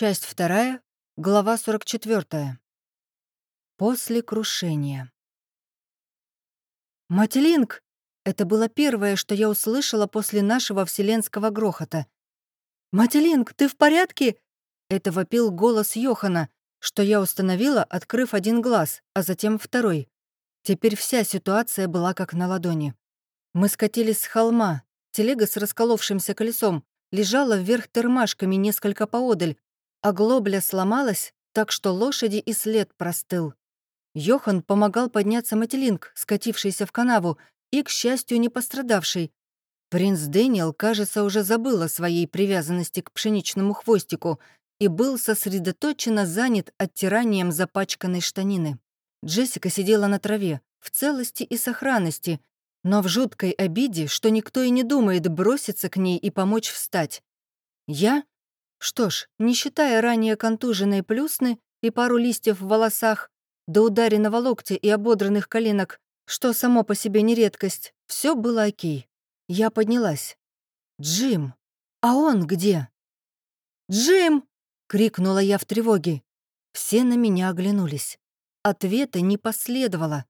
Часть вторая, глава 44. После крушения. «Мателинг!» — это было первое, что я услышала после нашего вселенского грохота. «Мателинг, ты в порядке?» — это вопил голос Йохана, что я установила, открыв один глаз, а затем второй. Теперь вся ситуация была как на ладони. Мы скатились с холма, телега с расколовшимся колесом лежала вверх термашками несколько поодаль, а глобля сломалась, так что лошади и след простыл. Йохан помогал подняться Мателинг, скатившийся в канаву, и, к счастью, не пострадавший. Принц Дэниел, кажется, уже забыл о своей привязанности к пшеничному хвостику и был сосредоточенно занят оттиранием запачканной штанины. Джессика сидела на траве, в целости и сохранности, но в жуткой обиде, что никто и не думает броситься к ней и помочь встать. Я? Что ж, не считая ранее контуженной плюсны и пару листьев в волосах, до ударенного локтя и ободранных коленок, что само по себе не редкость, все было окей. Я поднялась. «Джим! А он где?» «Джим!» — крикнула я в тревоге. Все на меня оглянулись. Ответа не последовало.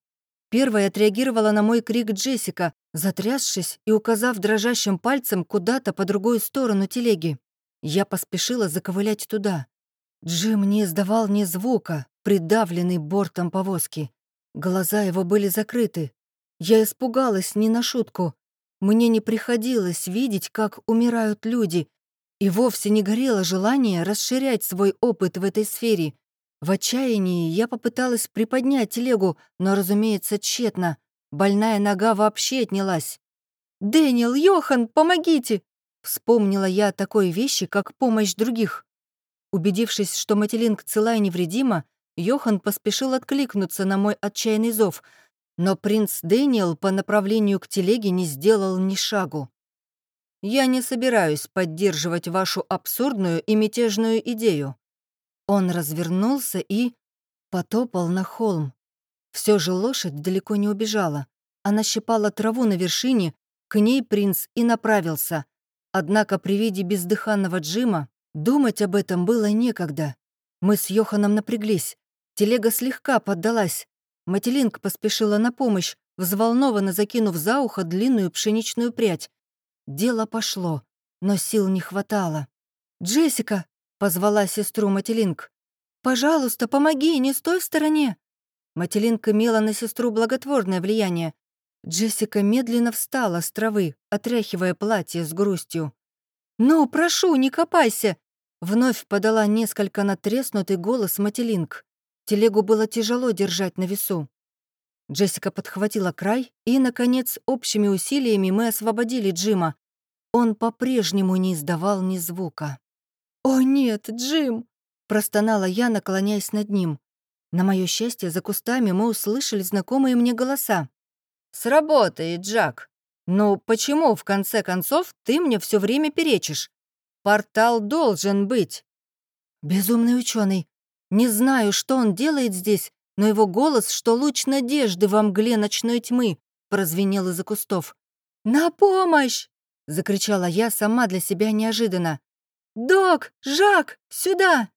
Первой отреагировала на мой крик Джессика, затрясшись и указав дрожащим пальцем куда-то по другую сторону телеги. Я поспешила заковылять туда. Джим не издавал ни звука, придавленный бортом повозки. Глаза его были закрыты. Я испугалась не на шутку. Мне не приходилось видеть, как умирают люди, и вовсе не горело желание расширять свой опыт в этой сфере. В отчаянии я попыталась приподнять телегу, но, разумеется, тщетно. Больная нога вообще отнялась. «Дэниел, Йохан, помогите!» Вспомнила я о такой вещи, как помощь других. Убедившись, что Мателинг цела и невредима, Йохан поспешил откликнуться на мой отчаянный зов, но принц Дэниел по направлению к телеге не сделал ни шагу. «Я не собираюсь поддерживать вашу абсурдную и мятежную идею», он развернулся и потопал на холм. Все же лошадь далеко не убежала. Она щипала траву на вершине, к ней принц и направился. Однако при виде бездыханного Джима думать об этом было некогда. Мы с Йоханом напряглись. Телега слегка поддалась. Мателинг поспешила на помощь, взволнованно закинув за ухо длинную пшеничную прядь. Дело пошло, но сил не хватало. «Джессика!» Позвала сестру Мателинг. «Пожалуйста, помоги, не стой в стороне!» Мателинг имела на сестру благотворное влияние. Джессика медленно встала с травы, отряхивая платье с грустью. «Ну, прошу, не копайся!» Вновь подала несколько натреснутый голос Мателинг. Телегу было тяжело держать на весу. Джессика подхватила край, и, наконец, общими усилиями мы освободили Джима. Он по-прежнему не издавал ни звука. «О нет, Джим!» — простонала я, наклоняясь над ним. На мое счастье, за кустами мы услышали знакомые мне голоса. «Сработает, Джак. Ну почему, в конце концов, ты мне все время перечишь? Портал должен быть». «Безумный ученый. Не знаю, что он делает здесь, но его голос, что луч надежды во мгле ночной тьмы, прозвенел из-за кустов. «На помощь!» — закричала я сама для себя неожиданно. «Док! Жак! Сюда!»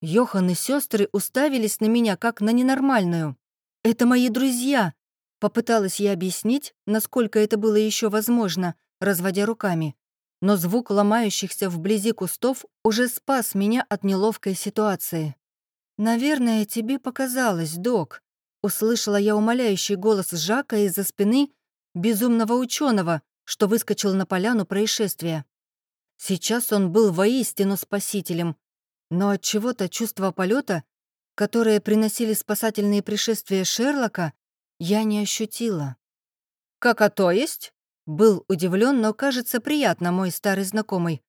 Йохан и сестры уставились на меня, как на ненормальную. «Это мои друзья!» Попыталась я объяснить, насколько это было еще возможно, разводя руками. Но звук ломающихся вблизи кустов уже спас меня от неловкой ситуации. «Наверное, тебе показалось, док», — услышала я умоляющий голос Жака из-за спины безумного ученого, что выскочил на поляну происшествия. Сейчас он был воистину спасителем, но от чего-то чувство полета, которое приносили спасательные пришествия Шерлока, я не ощутила. «Как а то есть?» Был удивлен, но, кажется, приятно мой старый знакомый.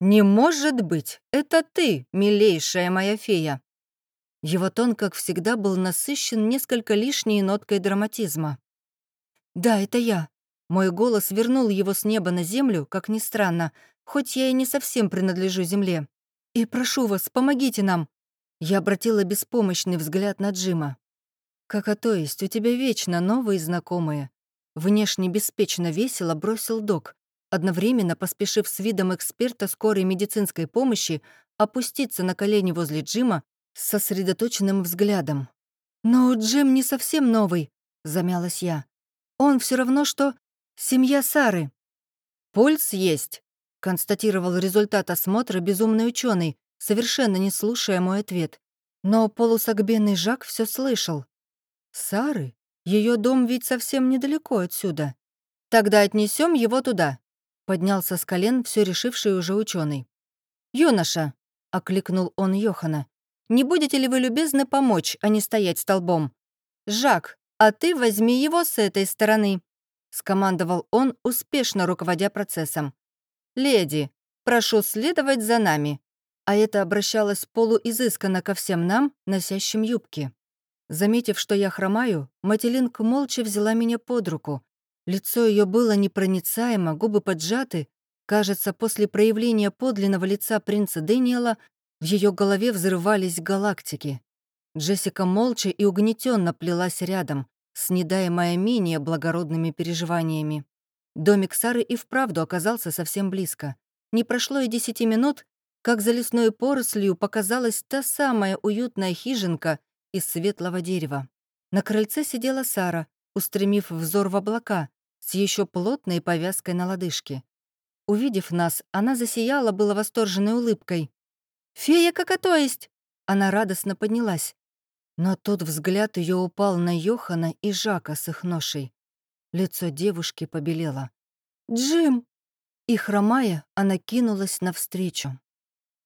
«Не может быть! Это ты, милейшая моя фея!» Его тон, как всегда, был насыщен несколько лишней ноткой драматизма. «Да, это я». Мой голос вернул его с неба на землю, как ни странно, хоть я и не совсем принадлежу земле. И прошу вас, помогите нам!» Я обратила беспомощный взгляд на Джима. «Как а то есть, у тебя вечно новые знакомые». Внешне беспечно весело бросил док, одновременно поспешив с видом эксперта скорой медицинской помощи опуститься на колени возле Джима с сосредоточенным взглядом. «Но Джим не совсем новый», — замялась я. «Он все равно, что семья Сары». «Пульс есть», — констатировал результат осмотра безумный ученый, совершенно не слушая мой ответ. Но полусогбенный Жак все слышал. «Сары? Ее дом ведь совсем недалеко отсюда. Тогда отнесем его туда», — поднялся с колен все решивший уже ученый. «Юноша», — окликнул он Йохана, — «не будете ли вы любезны помочь, а не стоять столбом? Жак, а ты возьми его с этой стороны», — скомандовал он, успешно руководя процессом. «Леди, прошу следовать за нами а это обращалось полуизысканно ко всем нам, носящим юбки. Заметив, что я хромаю, Мателинг молча взяла меня под руку. Лицо ее было непроницаемо, губы поджаты. Кажется, после проявления подлинного лица принца Дэниела в ее голове взрывались галактики. Джессика молча и угнетенно плелась рядом, снедаемая менее благородными переживаниями. Домик Сары и вправду оказался совсем близко. Не прошло и десяти минут, как за лесной порослью показалась та самая уютная хижинка из светлого дерева. На крыльце сидела Сара, устремив взор в облака, с еще плотной повязкой на лодыжке. Увидев нас, она засияла было восторженной улыбкой. «Фея как то есть!» Она радостно поднялась. Но тут взгляд ее упал на Йохана и Жака с их ношей. Лицо девушки побелело. «Джим!» И, хромая, она кинулась навстречу.